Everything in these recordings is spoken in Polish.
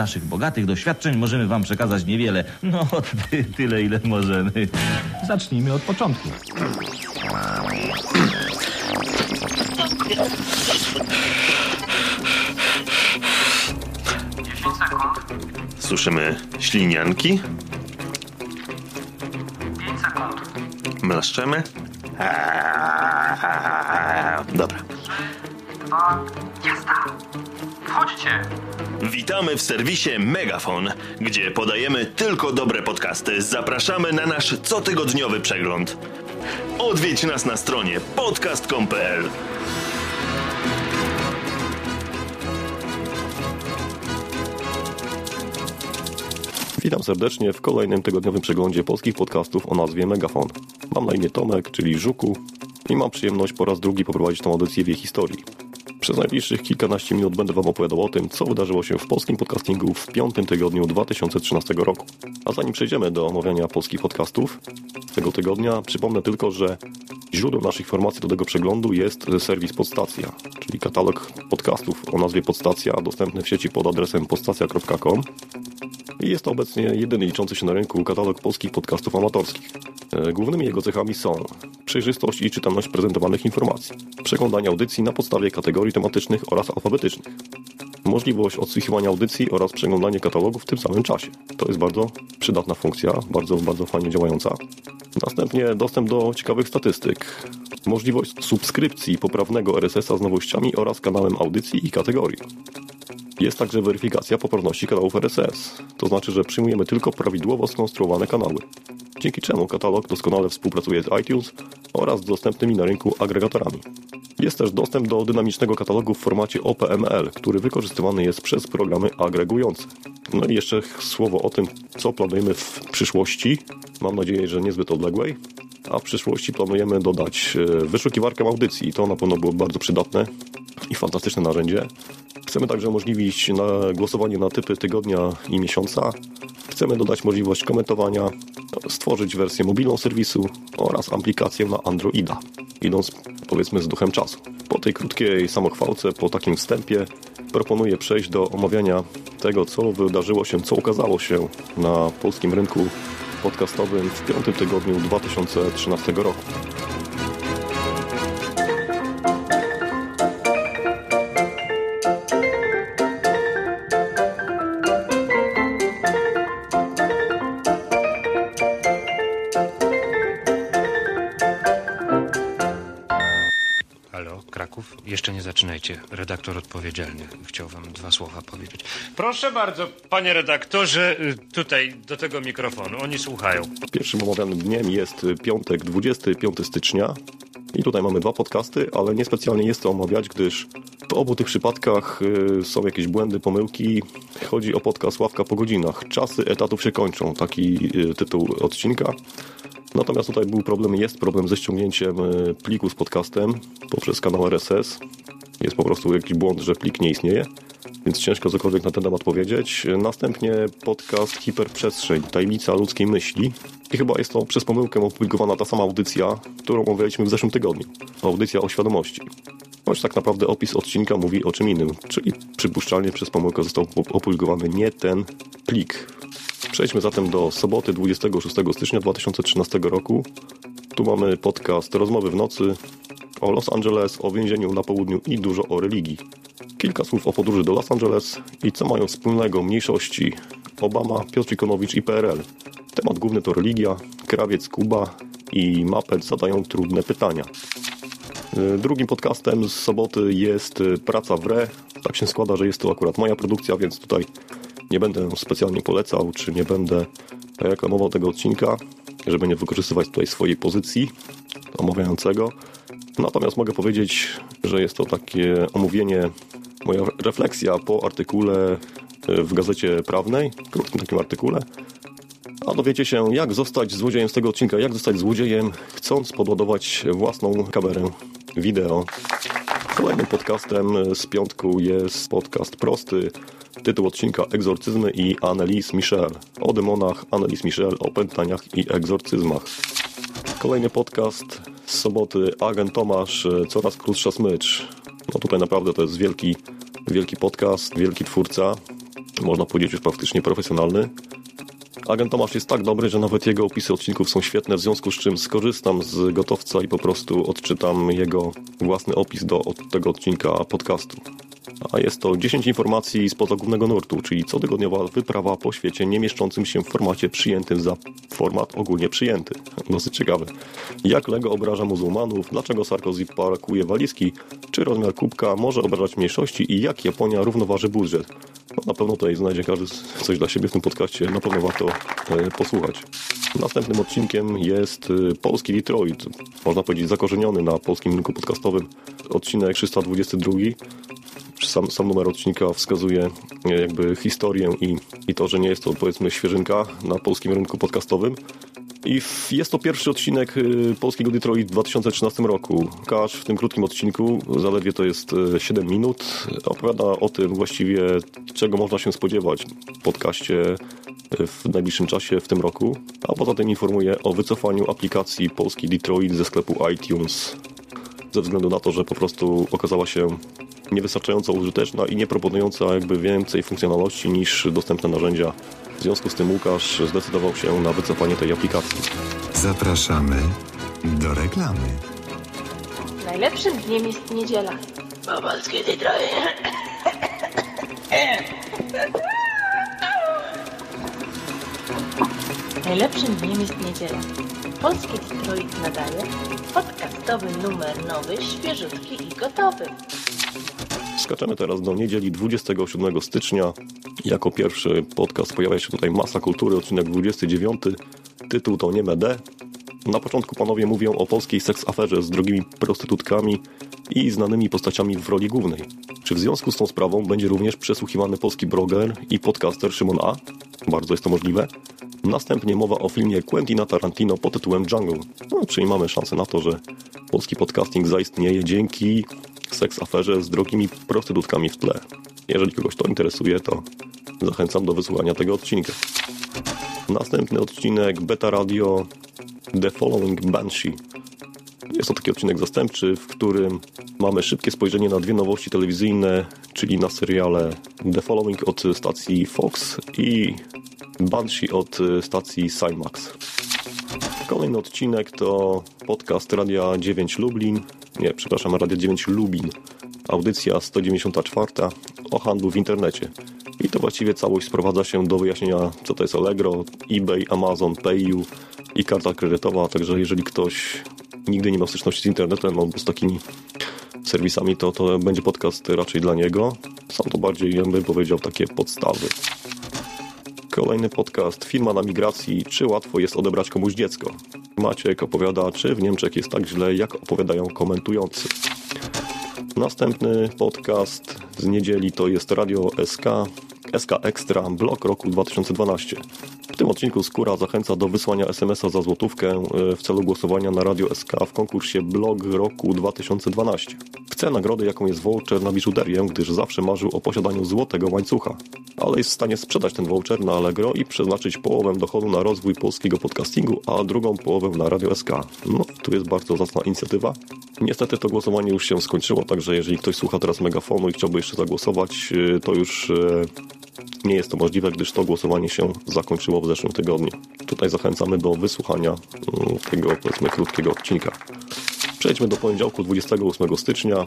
naszych bogatych doświadczeń możemy wam przekazać niewiele. No, ty, tyle, ile możemy. Zacznijmy od początku. Słyszymy ślinianki? 5 sekund. Mlaszczemy? Dobra. 2. Jazda. Wchodźcie. Witamy w serwisie Megafon, gdzie podajemy tylko dobre podcasty. Zapraszamy na nasz cotygodniowy przegląd. Odwiedź nas na stronie podcast.com.pl Witam serdecznie w kolejnym tygodniowym przeglądzie polskich podcastów o nazwie Megafon. Mam na imię Tomek, czyli Żuku i mam przyjemność po raz drugi poprowadzić tę audycję w jej historii. Przez najbliższych kilkanaście minut będę Wam opowiadał o tym, co wydarzyło się w polskim podcastingu w piątym tygodniu 2013 roku. A zanim przejdziemy do omawiania polskich podcastów tego tygodnia, przypomnę tylko, że źródłem naszych informacji do tego przeglądu jest serwis Podstacja, czyli katalog podcastów o nazwie Podstacja, dostępny w sieci pod adresem podstacja.com. Jest to obecnie jedyny liczący się na rynku katalog polskich podcastów amatorskich. E, Głównymi jego cechami są przejrzystość i czytelność prezentowanych informacji, przeglądanie audycji na podstawie kategorii tematycznych oraz alfabetycznych, możliwość odsłuchiwania audycji oraz przeglądanie katalogów w tym samym czasie. To jest bardzo przydatna funkcja, bardzo, bardzo fajnie działająca. Następnie dostęp do ciekawych statystyk, możliwość subskrypcji poprawnego RSS-a z nowościami oraz kanałem audycji i kategorii. Jest także weryfikacja poprawności kanałów RSS, to znaczy, że przyjmujemy tylko prawidłowo skonstruowane kanały, dzięki czemu katalog doskonale współpracuje z iTunes oraz z dostępnymi na rynku agregatorami. Jest też dostęp do dynamicznego katalogu w formacie OPML, który wykorzystywany jest przez programy agregujące. No i jeszcze słowo o tym, co planujemy w przyszłości. Mam nadzieję, że niezbyt odległej. A w przyszłości planujemy dodać e, wyszukiwarkę audycji. To na pewno było bardzo przydatne i fantastyczne narzędzie. Chcemy także umożliwić na głosowanie na typy tygodnia i miesiąca. Chcemy dodać możliwość komentowania, stworzyć wersję mobilną serwisu oraz aplikację na Androida, idąc powiedzmy z duchem czasu. Po tej krótkiej samochwałce, po takim wstępie proponuję przejść do omawiania tego, co wydarzyło się, co ukazało się na polskim rynku podcastowym w piątym tygodniu 2013 roku. Redaktor odpowiedzialny chciał wam dwa słowa powiedzieć. Proszę bardzo, panie redaktorze, y, tutaj do tego mikrofonu. Oni słuchają. Pierwszym omawianym dniem jest piątek, 25 stycznia. I tutaj mamy dwa podcasty, ale niespecjalnie jest to omawiać, gdyż w obu tych przypadkach y, są jakieś błędy, pomyłki. Chodzi o podcast Ławka po godzinach. Czasy etatów się kończą. Taki y, tytuł odcinka. Natomiast tutaj był problem, jest problem ze ściągnięciem y, pliku z podcastem poprzez kanał RSS. Jest po prostu jakiś błąd, że plik nie istnieje, więc ciężko cokolwiek na ten temat powiedzieć. Następnie podcast Hiperprzestrzeń, tajemnica ludzkiej myśli. I chyba jest to przez pomyłkę opublikowana ta sama audycja, którą omawialiśmy w zeszłym tygodniu. Audycja o świadomości. Choć tak naprawdę opis odcinka mówi o czym innym, czyli przypuszczalnie przez pomyłkę został opublikowany nie ten plik. Przejdźmy zatem do soboty 26 stycznia 2013 roku. Tu mamy podcast Rozmowy w nocy o Los Angeles, o więzieniu na południu i dużo o religii. Kilka słów o podróży do Los Angeles i co mają wspólnego mniejszości Obama, Piotr Ikonowicz i PRL. Temat główny to religia, krawiec Kuba i Mapet zadają trudne pytania. Drugim podcastem z soboty jest Praca w Re. Tak się składa, że jest to akurat moja produkcja, więc tutaj nie będę specjalnie polecał, czy nie będę reklamował tego odcinka, żeby nie wykorzystywać tutaj swojej pozycji omawiającego. Natomiast mogę powiedzieć, że jest to takie omówienie, moja refleksja po artykule y, w gazecie prawnej, krótkim takim artykule. A dowiecie się, jak zostać złodziejem z tego odcinka, jak zostać złodziejem, chcąc podładować własną kamerę wideo. Kolejnym podcastem z piątku jest podcast prosty. Tytuł odcinka Egzorcyzmy i Annelise Michel. O demonach Annelise Michel, o pętaniach i egzorcyzmach. Kolejny podcast z soboty Agent Tomasz, e, coraz krótsza smycz. No tutaj naprawdę to jest wielki, wielki podcast, wielki twórca. można powiedzieć już praktycznie profesjonalny. Agent Tomasz jest tak dobry, że nawet jego opisy odcinków są świetne, w związku z czym skorzystam z gotowca i po prostu odczytam jego własny opis do od tego odcinka podcastu. A jest to 10 informacji spoza głównego nurtu, czyli cotygodniowa wyprawa po świecie nie mieszczącym się w formacie przyjętym za format ogólnie przyjęty. Dosyć ciekawe. Jak Lego obraża muzułmanów, dlaczego Sarkozy pakuje walizki, czy rozmiar kubka może obrażać mniejszości i jak Japonia równoważy budżet. No, na pewno tutaj znajdzie każdy coś dla siebie w tym podcaście, na pewno warto e, posłuchać. Następnym odcinkiem jest e, polski Detroit, można powiedzieć zakorzeniony na polskim rynku podcastowym. Odcinek 322 sam, sam numer odcinka wskazuje e, jakby historię i, i to, że nie jest to powiedzmy świeżynka na polskim rynku podcastowym. I jest to pierwszy odcinek y, polskiego Detroit w 2013 roku. Kasz w tym krótkim odcinku, zaledwie to jest y, 7 minut, opowiada o tym właściwie, czego można się spodziewać w podcaście w najbliższym czasie w tym roku. A poza tym informuje o wycofaniu aplikacji polski Detroit ze sklepu iTunes ze względu na to, że po prostu okazała się niewystarczająco użyteczna i nie proponująca jakby więcej funkcjonalności niż dostępne narzędzia. W związku z tym Łukasz zdecydował się na wycofanie tej aplikacji. Zapraszamy do reklamy. Najlepszym dniem jest niedziela. Pobalskie ty trochę. Najlepszym dniem jest niedziela. Polski Detroit nadaje podcastowy numer nowy, świeżutki i gotowy. Skaczemy teraz do niedzieli 27 stycznia. Jako pierwszy podcast pojawia się tutaj Masa Kultury, odcinek 29. Tytuł to Nie D. Na początku panowie mówią o polskiej seks aferze z drogimi prostytutkami i znanymi postaciami w roli głównej. Czy w związku z tą sprawą będzie również przesłuchiwany polski bloger i podcaster Szymon A? Bardzo jest to możliwe. Następnie mowa o filmie Quentina Tarantino pod tytułem Jungle. No, czyli mamy szansę na to, że polski podcasting zaistnieje dzięki seks aferze z drogimi prostytutkami w tle. Jeżeli kogoś to interesuje, to zachęcam do wysłuchania tego odcinka. Następny odcinek Beta Radio The Following Banshee. Jest to taki odcinek zastępczy, w którym mamy szybkie spojrzenie na dwie nowości telewizyjne, czyli na seriale The Following od stacji Fox i Banshee od stacji Cymax. Kolejny odcinek to podcast Radia 9 Lublin, nie, przepraszam, Radia 9 Lubin. Audycja 194 o handlu w internecie. I to właściwie całość sprowadza się do wyjaśnienia, co to jest Allegro, eBay, Amazon, PayU i karta kredytowa. Także jeżeli ktoś nigdy nie ma styczności z internetem albo z takimi serwisami, to to będzie podcast raczej dla niego. Są to bardziej, ja powiedział, takie podstawy. Kolejny podcast Firma na migracji. Czy łatwo jest odebrać komuś dziecko? Maciek opowiada, czy w Niemczech jest tak źle, jak opowiadają komentujący. Następny podcast z niedzieli to jest Radio SK, SK Extra, blok roku 2012. W tym odcinku Skóra zachęca do wysłania SMS-a za złotówkę e, w celu głosowania na Radio SK w konkursie Blog roku 2012. Chce nagrody, jaką jest voucher na biżuterię, gdyż zawsze marzył o posiadaniu złotego łańcucha. Ale jest w stanie sprzedać ten voucher na Allegro i przeznaczyć połowę dochodu na rozwój polskiego podcastingu, a drugą połowę na Radio SK. No, tu jest bardzo zacna inicjatywa. Niestety to głosowanie już się skończyło, także jeżeli ktoś słucha teraz megafonu i chciałby jeszcze zagłosować, e, to już e, nie jest to możliwe, gdyż to głosowanie się zakończyło w zeszłym tygodniu. Tutaj zachęcamy do wysłuchania mm, tego, powiedzmy, krótkiego odcinka. Przejdźmy do poniedziałku 28 stycznia.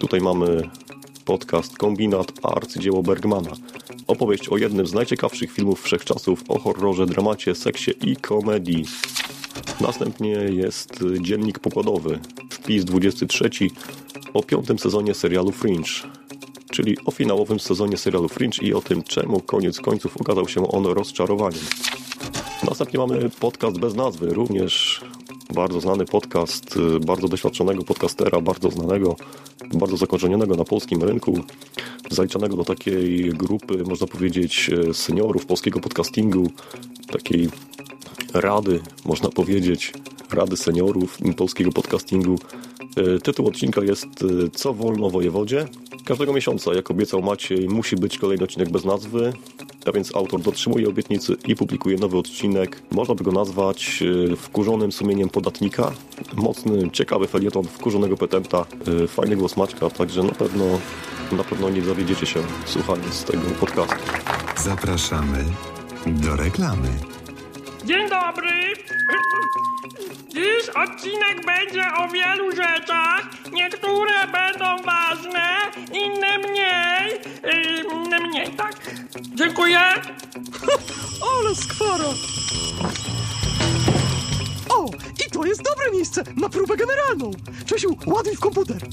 Tutaj mamy podcast Kombinat Arcydzieło Bergmana. Opowieść o jednym z najciekawszych filmów wszechczasów o horrorze, dramacie, seksie i komedii. Następnie jest dziennik pokładowy, wpis 23 o piątym sezonie serialu Fringe, czyli o finałowym sezonie serialu Fringe i o tym, czemu koniec końców okazał się on rozczarowaniem. Następnie mamy podcast bez nazwy, również bardzo znany podcast, bardzo doświadczonego podcastera, bardzo znanego, bardzo zakorzenionego na polskim rynku, zaliczanego do takiej grupy, można powiedzieć, seniorów polskiego podcastingu, takiej rady, można powiedzieć, rady seniorów polskiego podcastingu. E, Tytuł odcinka jest Co wolno wojewodzie? Każdego miesiąca, jak obiecał Maciej, musi być kolejny odcinek bez nazwy, a więc autor dotrzymuje obietnicy i publikuje nowy odcinek. Można by go nazwać e, wkurzonym sumieniem podatnika. Mocny, ciekawy felieton wkurzonego petenta, e, fajny głos Maćka, także na pewno, na pewno nie zawiedziecie się słuchając tego podcastu. Zapraszamy do reklamy. Dzień dobry. Dziś odcinek będzie o wielu rzeczach. Niektóre będą ważne, inne mniej. Inne mniej, tak? Dziękuję. Ale skwara! O, i to jest dobre miejsce na próbę generalną. Czesiu, ładuj w komputer.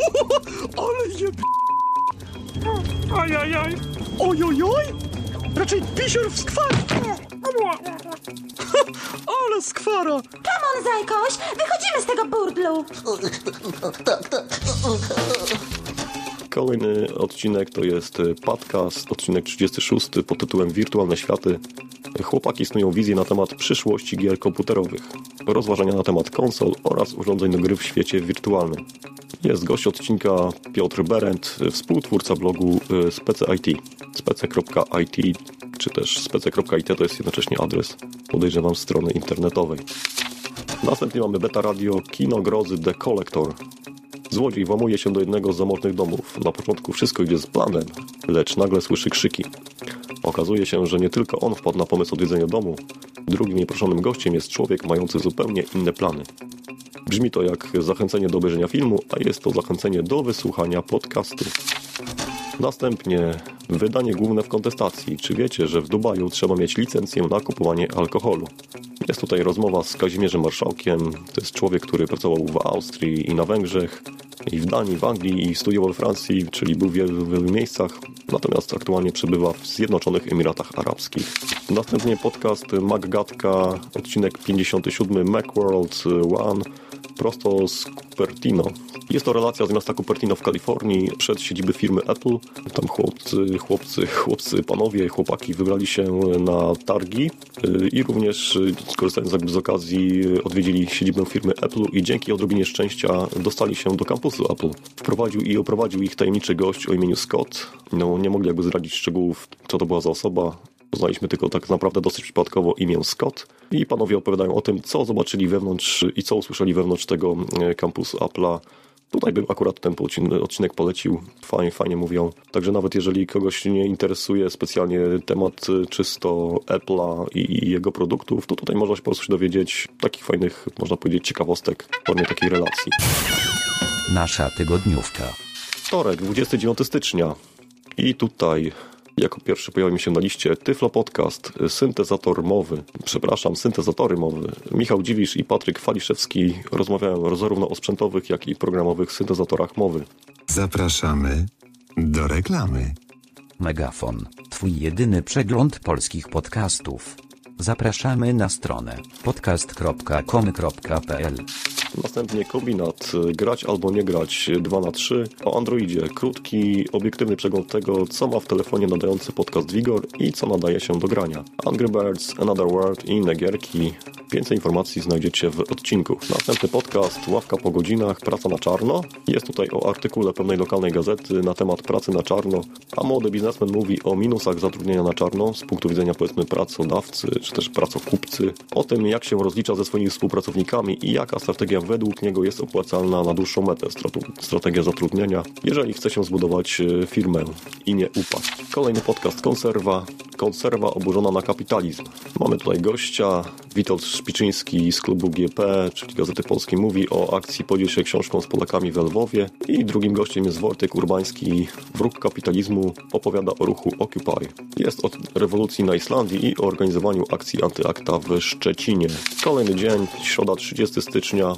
Ale jeb... Oj, oj, oj. Ojojoj! Raczej pisior w skwarze. Ale skwara! Come on, Zajkoś! Wychodzimy z tego burdlu! Kolejny odcinek to jest e, podcast, odcinek 36 pod tytułem Wirtualne światy. Chłopaki snują wizję na temat przyszłości gier komputerowych, rozważania na temat konsol oraz urządzeń do gry w świecie wirtualnym. Jest gość odcinka Piotr Berendt, współtwórca blogu e, Spece.it. Spece.it czy też spece.it to jest jednocześnie adres, podejrzewam, strony internetowej. Następnie mamy Beta Radio Kino Grozy The Collector. Złodziej włamuje się do jednego z zamożnych domów. Na początku wszystko idzie z planem, lecz nagle słyszy krzyki. Okazuje się, że nie tylko on wpadł na pomysł odwiedzenia domu. Drugim nieproszonym gościem jest człowiek mający zupełnie inne plany. Brzmi to jak zachęcenie do obejrzenia filmu, a jest to zachęcenie do wysłuchania podcastu. Następnie wydanie główne w kontestacji. Czy wiecie, że w Dubaju trzeba mieć licencję na kupowanie alkoholu? Jest tutaj rozmowa z Kazimierzem Marszałkiem. To jest człowiek, który pracował w Austrii i na Węgrzech, i w Danii, w Anglii, i studiował we Francji, czyli był w wielu, wielu miejscach. Natomiast aktualnie przebywa w Zjednoczonych Emiratach Arabskich. Następnie podcast Maggatka, odcinek 57 Macworld One prosto z Cupertino. Jest to relacja z miasta Cupertino w Kalifornii, przed siedziby firmy Apple. Tam chłopcy, chłopcy, chłopcy, panowie, chłopaki wybrali się na targi y, i również y, korzystając jakby z okazji odwiedzili siedzibę firmy Apple i dzięki odrobinie szczęścia dostali się do kampusu Apple. Wprowadził i oprowadził ich tajemniczy gość o imieniu Scott. No, nie mogli jakby zdradzić szczegółów, co to była za osoba. Poznaliśmy tylko tak naprawdę dosyć przypadkowo imię Scott i panowie opowiadają o tym, co zobaczyli wewnątrz i co usłyszeli wewnątrz tego e, kampusu Apple'a. Tutaj bym akurat ten odcin- odcinek polecił. Fajnie, fajnie mówią. Także nawet jeżeli kogoś nie interesuje specjalnie temat e, czysto Apple'a i, jego produktów, to tutaj można się po prostu dowiedzieć takich fajnych, można powiedzieć, ciekawostek w formie takiej relacji. Nasza tygodniówka. Wtorek, 29 stycznia. I tutaj jako pierwszy pojawił mi się na liście Tyflo Podcast, syntezator mowy, przepraszam, syntezatory mowy. Michał Dziwisz i Patryk Faliszewski rozmawiają zarówno o sprzętowych, jak i programowych syntezatorach mowy. Zapraszamy do reklamy. Megafon. Twój jedyny przegląd polskich podcastów. Zapraszamy na stronę podcast.com.pl Następnie kombinat grać albo nie grać 2 na 3 o Androidzie. Krótki, obiektywny przegląd tego, co ma w telefonie nadający podcast Vigor i co nadaje się do grania. Angry Birds, Another World i inne gierki. Więcej informacji znajdziecie w odcinku. Następny podcast Ławka po godzinach, praca na czarno. Jest tutaj o artykule pewnej lokalnej gazety na temat pracy na czarno, a młody biznesmen mówi o minusach zatrudnienia na czarno z punktu widzenia powiedzmy pracodawcy czy też pracokupcy, o tym jak się rozlicza ze swoimi współpracownikami i jaka strategia według niego jest opłacalna na dłuższą metę, strategia zatrudnienia, jeżeli chce się zbudować e, firmę i nie upaść. Kolejny podcast Konserwa. Konserwa oburzona na kapitalizm. Mamy tutaj gościa, Witold Szpiczyński z klubu GP, czyli Gazety Polskiej, mówi o akcji Podziel się książką z Polakami w Lwowie i drugim gościem jest Wojtek Urbański, wróg kapitalizmu, opowiada o ruchu Occupy. Jest od rewolucji na Islandii i o organizowaniu akcji antyakta w Szczecinie. Kolejny dzień, środa 30 stycznia,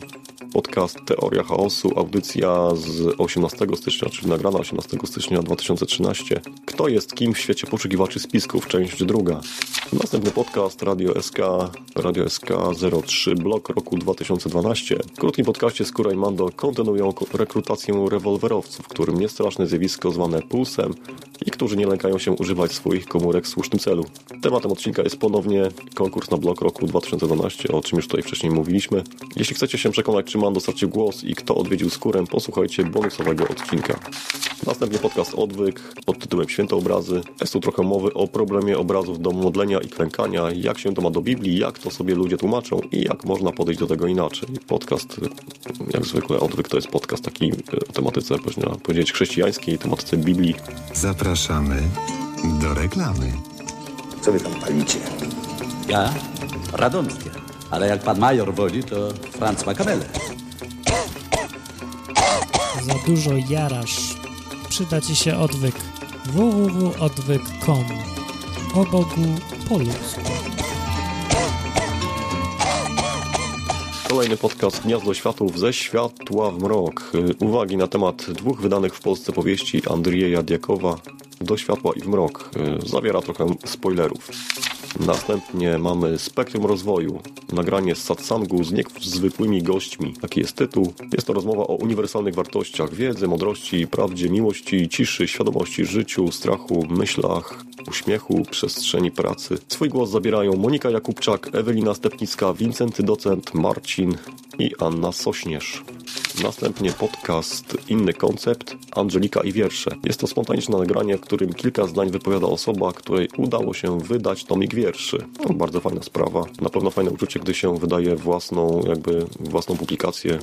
podcast Teoria Chaosu, audycja z 18 stycznia, czyli nagrana 18 stycznia 2013. Kto jest kim w świecie poszukiwaczy spisków, część druga. Następny podcast Radio SK, Radio SK 03, blok roku 2012. W krótkim podcaście Skóra i Mando kontynuują ko- rekrutację rewolwerowców, którym niestraszne zjawisko zwane pulsem i którzy nie lękają się używać swoich komórek w słusznym celu. Tematem odcinka jest ponownie konkurs na blok roku 2012, o czym już tutaj wcześniej mówiliśmy. Jeśli chcecie się przekonać, czy Szyman dostarczył głos i kto odwiedził skórę, posłuchajcie bonusowego odcinka. Następnie podcast Odwyk pod tytułem Święte Obrazy. Jest tu trochę mowy o problemie obrazów do modlenia i klękania, jak się to ma do Biblii, jak to sobie ludzie tłumaczą i jak można podejść do tego inaczej. Podcast, jak zwykle Odwyk to jest podcast taki o tematyce, można powiedzieć, chrześcijańskiej, tematyce Biblii. Zapraszamy do reklamy. Co wy tam palicie? Ja? Radomskie. Ale jak pan major woli, to Franz Makabele. Za dużo jarasz. Przyda ci się odwyk. www.odwyk.com O Bogu po ludzku. Kolejny podcast Gniazdo Światów ze światła w mrok. Uwagi na temat dwóch wydanych w Polsce powieści Andrieja Diakowa Do światła i w mrok. Zawiera trochę spoilerów. Następnie mamy Spektrum Rozwoju. Nagranie z satsangu z niezwykłymi gośćmi. Taki jest tytuł. Jest to rozmowa o uniwersalnych wartościach wiedzy, mądrości, prawdzie, miłości, ciszy, świadomości, życiu, strachu, myślach, uśmiechu, przestrzeni pracy. Swój głos zabierają Monika Jakubczak, Ewelina Stepnicka, Wincenty Docent, Marcin i Anna Sośnierz. Następnie podcast Inny Koncept, Angelika i wiersze. Jest to spontaniczne nagranie, w którym kilka zdań wypowiada osoba, której udało się wydać tomik wierszy. No, bardzo fajna sprawa. Na pewno fajne uczucie, gdy się wydaje własną, jakby własną publikację.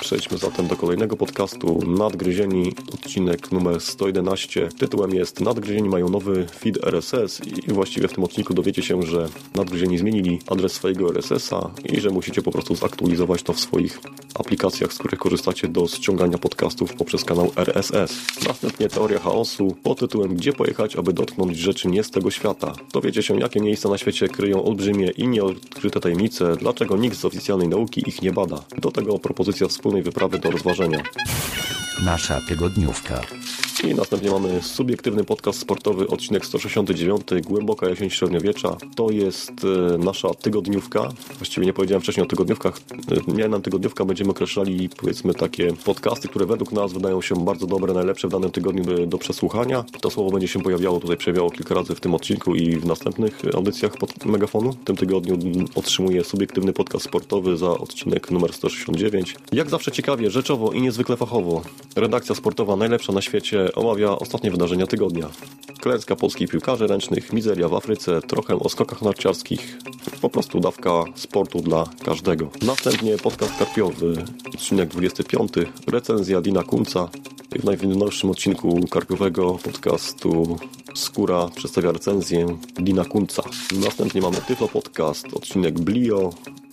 Przejdźmy zatem do kolejnego podcastu Nadgryzieni, odcinek numer 111. Tytułem jest Nadgryzieni mają nowy feed RSS i właściwie w tym odcinku dowiecie się, że Nadgryzieni zmienili adres swojego RSS-a i że musicie po prostu zaktualizować to w swoich aplikacjach, z których korzystacie do ściągania podcastów poprzez kanał RSS. Następnie teoria chaosu pod tytułem Gdzie pojechać, aby dotknąć rzeczy nie z tego świata. Dowiecie się, jakie miejsca na świecie kryją olbrzymie i nieodkryte tajemnice, dlaczego nikt z oficjalnej nauki ich nie bada. Do tego propozycja wspólnej wyprawy do rozważenia. Nasza tygodniówka. I następnie mamy subiektywny podcast sportowy, odcinek 169, Głęboka jesień średniowiecza. To jest e, nasza tygodniówka. Właściwie nie powiedziałem wcześniej o tygodniówkach. E, Miałem tygodniówka, będziemy określali powiedzmy takie podcasty, które według nas wydają się bardzo dobre, najlepsze w danym tygodniu do przesłuchania. To słowo będzie się pojawiało, tutaj przejawiało kilka razy w tym odcinku i w następnych audycjach pod Megafonu. W tym tygodniu otrzymuję subiektywny podcast sportowy za odcinek numer 169. Jak zawsze ciekawie, rzeczowo i niezwykle fachowo. Redakcja sportowa najlepsza na świecie omawia ostatnie wydarzenia tygodnia. Klęska polskich piłkarzy ręcznych, mizeria w Afryce, trochę o skokach narciarskich. Po prostu dawka sportu dla każdego. Następnie podcast karpiowy, odcinek 25, recenzja Dina Kunca. W najnowszym odcinku karpiowego podcastu Skóra przedstawia recenzję Dina Kunca. Następnie mamy Tyflo Podcast, odcinek Blio.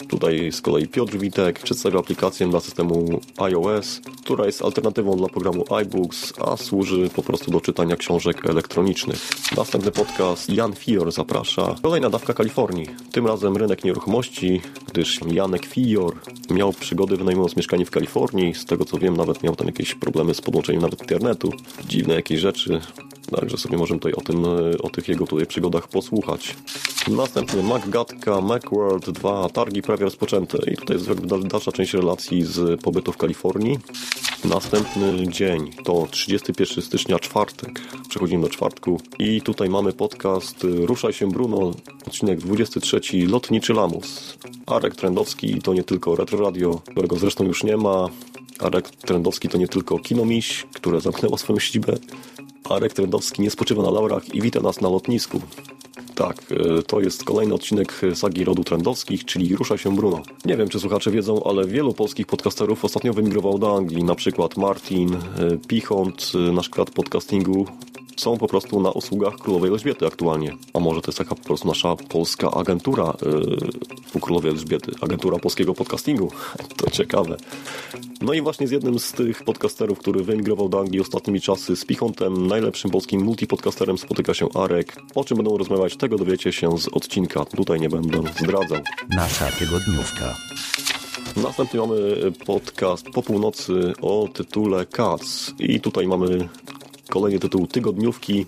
Tutaj z kolei Piotr Witek przedstawia aplikację dla systemu iOS, która jest alternatywą dla programu iBooks, a służy po prostu do czytania książek elektronicznych. Następny podcast Jan Fior zaprasza. Kolejna dawka Kalifornii. Tym razem rynek nieruchomości, gdyż Janek Fior miał przygody wynajmując mieszkanie w Kalifornii. Z tego co wiem, nawet miał tam jakieś problemy z podłączeniem nawet internetu. Dziwne jakieś rzeczy. Także sobie możemy tutaj o tym, o tych jego tutaj przygodach posłuchać. Następnie MacGatka, Macworld 2, targi prawie rozpoczęte i tutaj jest dalsza część relacji z pobytu w Kalifornii. Następny dzień to 31 stycznia, czwartek. Przechodzimy do czwartku i tutaj mamy podcast Ruszaj się Bruno, odcinek 23, Lotniczy Lamus. Arek Trendowski to nie tylko Retro Radio, którego zresztą już nie ma. Arek Trendowski to nie tylko Kinomiś, które zamknęło swoją siedzibę. Arek Trendowski nie spoczywa na laurach i wita nas na lotnisku. Tak, to jest kolejny odcinek sagi rodu trendowskich, czyli Rusza się Bruno. Nie wiem, czy słuchacze wiedzą, ale wielu polskich podcasterów ostatnio wymigrowało do Anglii. Na przykład Martin, Pichont, nasz krat podcastingu są po prostu na usługach Królowej Elżbiety aktualnie. A może to jest taka po prostu nasza polska agentura yy, u Królowej Elżbiety, agentura polskiego podcastingu. To ciekawe. No i właśnie z jednym z tych podcasterów, który wyemigrował do Anglii ostatnimi czasy, z Pichontem, najlepszym polskim multipodcasterem spotyka się Arek. O czym będą rozmawiać, tego dowiecie się z odcinka. Tutaj nie będę zdradzał. Nasza tygodniówka. Następnie mamy podcast po północy o tytule Cats. I tutaj mamy kolejny tytuł tygodniówki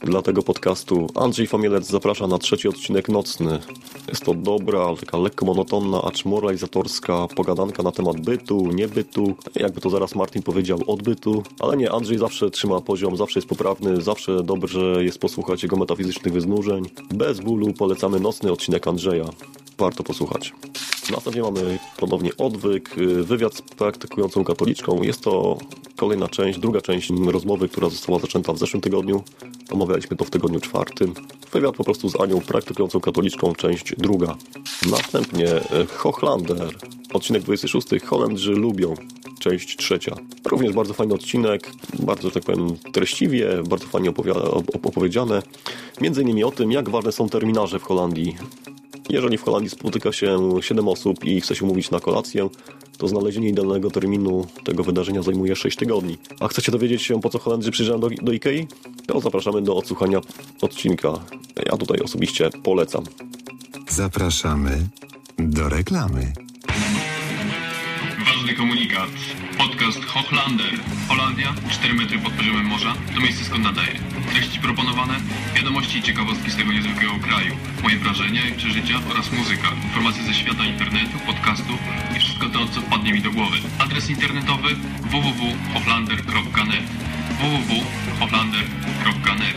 dla tego podcastu. Andrzej Famielec zaprasza na trzeci odcinek nocny. Jest to dobra, ale taka lekko monotonna, acz moralizatorska pogadanka na temat bytu, niebytu, jakby to zaraz Martin powiedział, odbytu. Ale nie, Andrzej zawsze trzyma poziom, zawsze jest poprawny, zawsze dobrze jest posłuchać jego metafizycznych wyznurzeń. Bez bólu polecamy nocny odcinek Andrzeja. Warto posłuchać. Następnie mamy ponownie odwyk, y, wywiad z praktykującą katoliczką. Jest to kolejna część, druga część rozmowy, która została zaczęta w zeszłym tygodniu. Omawialiśmy to w tygodniu czwartym. Wywiad po prostu z Anią, praktykującą katoliczką, część druga. Następnie y, Hochlander, odcinek 26. Holendrzy lubią, część trzecia. Również bardzo fajny odcinek, bardzo, że tak powiem, treściwie, bardzo fajnie opowiedziane. Między innymi o tym, jak ważne są terminarze w Holandii. Jeżeli w Holandii spotyka się 7 osób i chce się umówić na kolację, to znalezienie idealnego terminu tego wydarzenia zajmuje 6 tygodni. A chcecie dowiedzieć się, po co Holendrzy przyjeżdżają do, do Ikei? To zapraszamy do odsłuchania odcinka. Ja tutaj osobiście polecam. Zapraszamy do reklamy. Ważny komunikat. Podcast Hochlander. Holandia, 4 metry pod poziomem morza, to miejsce skąd nadaje. Treści proponowane, wiadomości i ciekawostki z tego niezwykłego kraju. Moje wrażenia i przeżycia oraz muzyka. Informacje ze świata internetu, podcastu i wszystko to, co wpadnie mi do głowy. Adres internetowy www.hochlander.net www.hochlander.net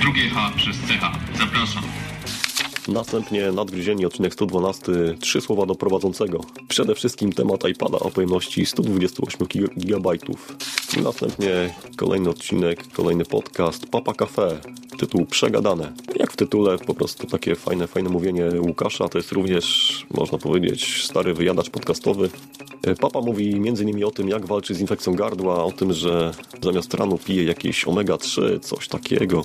Drugie H przez CH. Zapraszam. Następnie nadgryzieni odcinek 112, trzy słowa do prowadzącego. Przede wszystkim temat iPada o pojemności 128 GB. Następnie kolejny odcinek, kolejny podcast Papa Cafe, tytuł Przegadane. Jak w tytule, po prostu takie fajne, fajne mówienie Łukasza, to jest również, można powiedzieć, stary wyjadacz podcastowy. Papa mówi m.in. o tym, jak walczy z infekcją gardła, o tym, że zamiast ranu pije jakieś omega-3, coś takiego.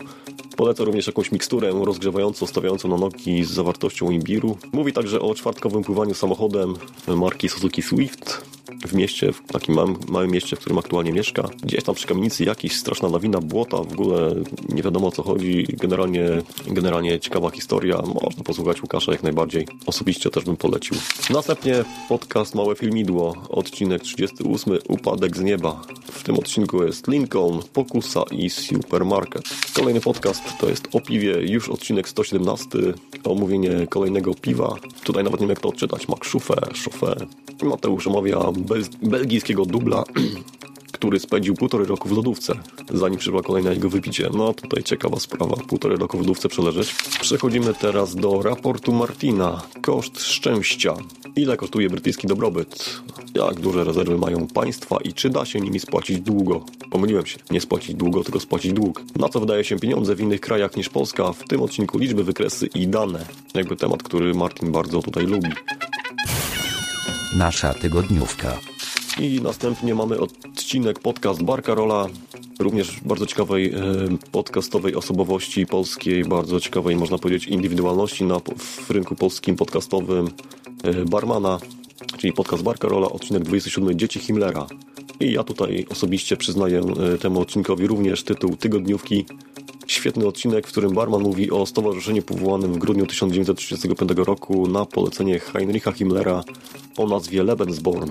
Poleca również jakąś miksturę rozgrzewającą, stawiającą na nogi z zawartością imbiru. Mówi także o czwartkowym pływaniu samochodem marki Suzuki Swift w mieście, w takim małym, małym mieście, w którym aktualnie mieszka. Gdzieś tam przy kamienicy jakiś straszna lawina błota, w ogóle nie wiadomo o co chodzi. Generalnie, generalnie ciekawa historia. Można posłuchać Łukasza jak najbardziej. Osobiście też bym polecił. Następnie podcast Małe Filmidło, odcinek 38, Upadek z nieba. W tym odcinku jest Lincoln, Pokusa i Supermarket. Kolejny podcast to jest o piwie, już odcinek 117, omówienie kolejnego piwa. Tutaj nawet nie wiem jak to odczytać, Makszufę, Szofę. Mateusz omawia bel- belgijskiego dubla, który spędził półtorej roku w lodówce, zanim przyszła kolejna jego wypicie. No tutaj ciekawa sprawa, półtorej roku w lodówce przeleżeć. Przechodzimy teraz do raportu Martina. Koszt szczęścia. Ile kosztuje brytyjski dobrobyt? Jak duże rezerwy mają państwa i czy da się nimi spłacić długo? Pomyliłem się, nie spłacić długo, tylko spłacić dług. Na co wydaje się pieniądze w innych krajach niż Polska? W tym odcinku liczby, wykresy i dane. Jakby temat, który Martin bardzo tutaj lubi. Nasza tygodniówka. I następnie mamy odcinek podcast Barcarola, również bardzo ciekawej e, podcastowej osobowości polskiej, bardzo ciekawej, można powiedzieć, indywidualności na, w rynku polskim podcastowym e, barmana, czyli podcast Barcarola, odcinek 27 Dzieci Himmlera. I ja tutaj osobiście przyznaję e, temu odcinkowi również tytuł Tygodniówki. Świetny odcinek, w którym barman mówi o stowarzyszeniu powołanym w grudniu 1935 roku na polecenie Heinricha Himmlera o nazwie Lebensborn.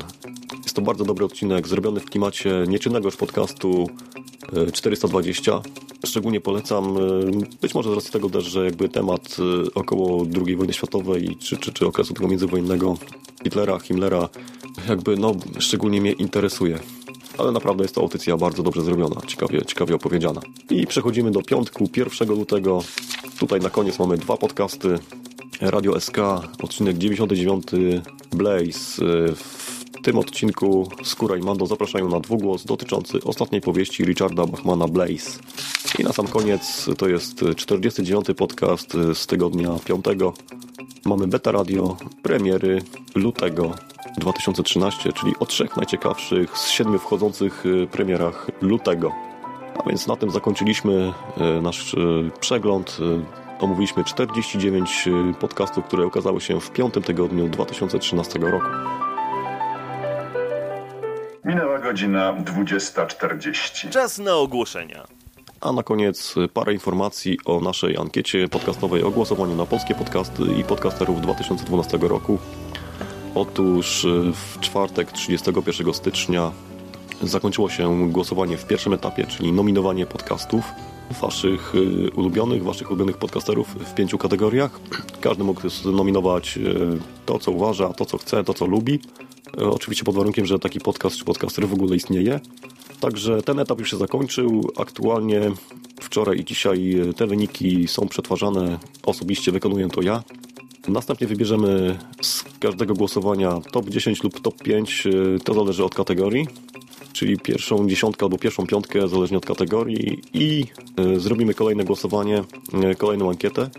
Jest to bardzo dobry odcinek, zrobiony w klimacie nieczynnego już podcastu e, 420. Szczególnie polecam, e, być może z racji tego też, że jakby temat e, około II wojny światowej czy, czy, czy okresu tego międzywojennego Hitlera, Himmlera jakby no szczególnie mnie interesuje. Ale naprawdę jest to audycja bardzo dobrze zrobiona, ciekawie, ciekawie opowiedziana. I przechodzimy do piątku, 1 lutego. Tutaj na koniec mamy dwa podcasty. Radio SK, odcinek 99 Blaze. W tym odcinku Skóra i Mando zapraszają na dwugłos dotyczący ostatniej powieści Richarda Bachmana Blaze. I na sam koniec to jest 49 podcast z tygodnia 5. Mamy Beta Radio, premiery lutego 2013, czyli o trzech najciekawszych z siedmiu wchodzących y, premierach lutego. A więc na tym zakończyliśmy y, nasz y, przegląd. Omówiliśmy 49 y, podcastów, które ukazały się w piątym tygodniu 2013 roku. Minęła godzina 20.40. Czas na ogłoszenia. A na koniec parę informacji o naszej ankiecie podcastowej o głosowaniu na polskie podcasty i podcasterów 2012 roku. Otóż y, w czwartek 31 stycznia zakończyło się głosowanie w pierwszym etapie, czyli nominowanie podcastów waszych y, ulubionych, waszych ulubionych podcasterów w pięciu kategoriach. Każdy mógł nominować y, to, co uważa, to, co chce, to, co lubi. Oczywiście pod warunkiem, że taki podcast czy podcaster w ogóle istnieje. Także ten etap już się zakończył. Aktualnie wczoraj i dzisiaj te wyniki są przetwarzane. Osobiście wykonuję to ja. Następnie wybierzemy z każdego głosowania top 10 lub top 5, y, to zależy od kategorii, czyli pierwszą dziesiątkę albo pierwszą piątkę, zależnie od kategorii. I y, zrobimy kolejne głosowanie, y, kolejną ankietę,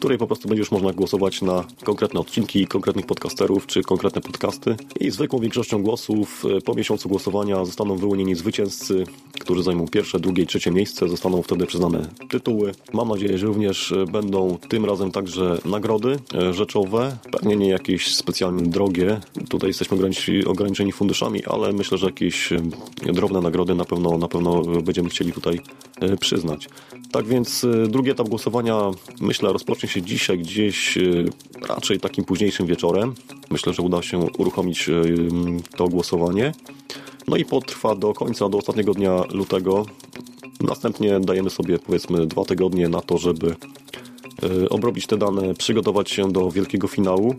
której po prostu będzie już można głosować na konkretne odcinki, konkretnych podcasterów czy konkretne podcasty i zwykłą większością głosów y, po miesiącu głosowania zostaną wyłonieni zwycięzcy, którzy zajmą pierwsze, drugie i trzecie miejsce, zostaną wtedy przyznane tytuły. Mam nadzieję, że również y, będą tym razem także nagrody y, rzeczowe, pewnie nie jakieś specjalnie drogie, tutaj jesteśmy ograniczeni, funduszami, ale myślę, że jakieś drobne nagrody na pewno, na pewno będziemy chcieli tutaj przyznać. Tak więc drugi etap głosowania myślę rozpocznie się dzisiaj gdzieś y, raczej takim późniejszym wieczorem. Myślę, że uda się uruchomić y, to głosowanie. No i potrwa do końca, do ostatniego dnia lutego. Następnie dajemy sobie powiedzmy dwa tygodnie na to, żeby y, obrobić te dane, przygotować się do wielkiego finału.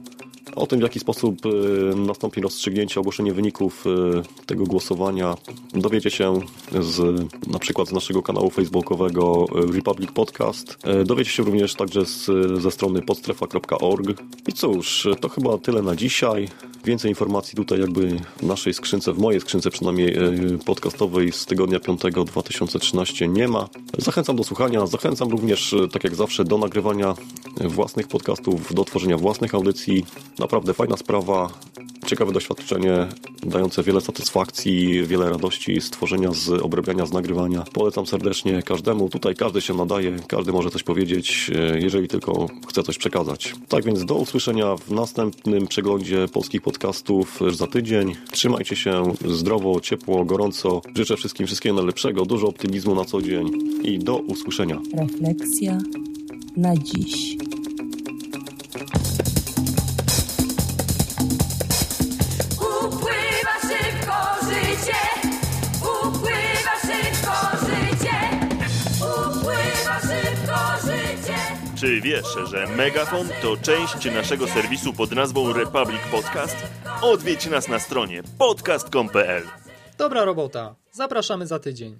O tym, w jaki sposób y, nastąpi rozstrzygnięcie, ogłoszenie wyników y, tego głosowania dowiecie się z, na przykład z naszego kanału facebookowego y, Republic Podcast. Dowiecie się również także z, ze strony podstrefa.org. I cóż, to chyba tyle na dzisiaj. Więcej informacji tutaj jakby w naszej skrzynce, w mojej skrzynce przynajmniej y, podcastowej z tygodnia 5 2013 nie ma. Zachęcam do słuchania, zachęcam również, y, tak jak zawsze, do nagrywania własnych podcastów, do tworzenia własnych audycji. Naprawdę fajna sprawa, ciekawe doświadczenie, dające wiele satysfakcji, wiele radości z tworzenia, z obrabiania, z nagrywania. Polecam serdecznie każdemu. Tutaj każdy się nadaje, każdy może coś powiedzieć, e, jeżeli tylko chce coś przekazać. Tak więc do usłyszenia w następnym przeglądzie polskich podcastów za tydzień. Trzymajcie się zdrowo, ciepło, gorąco. Życzę wszystkim wszystkiego najlepszego, dużo optymizmu na co dzień i do usłyszenia. Refleksja na dziś. Czy wiesz, że Megafon to część naszego serwisu pod nazwą Republic Podcast? Odwiedź nas na stronie podcast.com.pl Dobra robota. Zapraszamy za tydzień.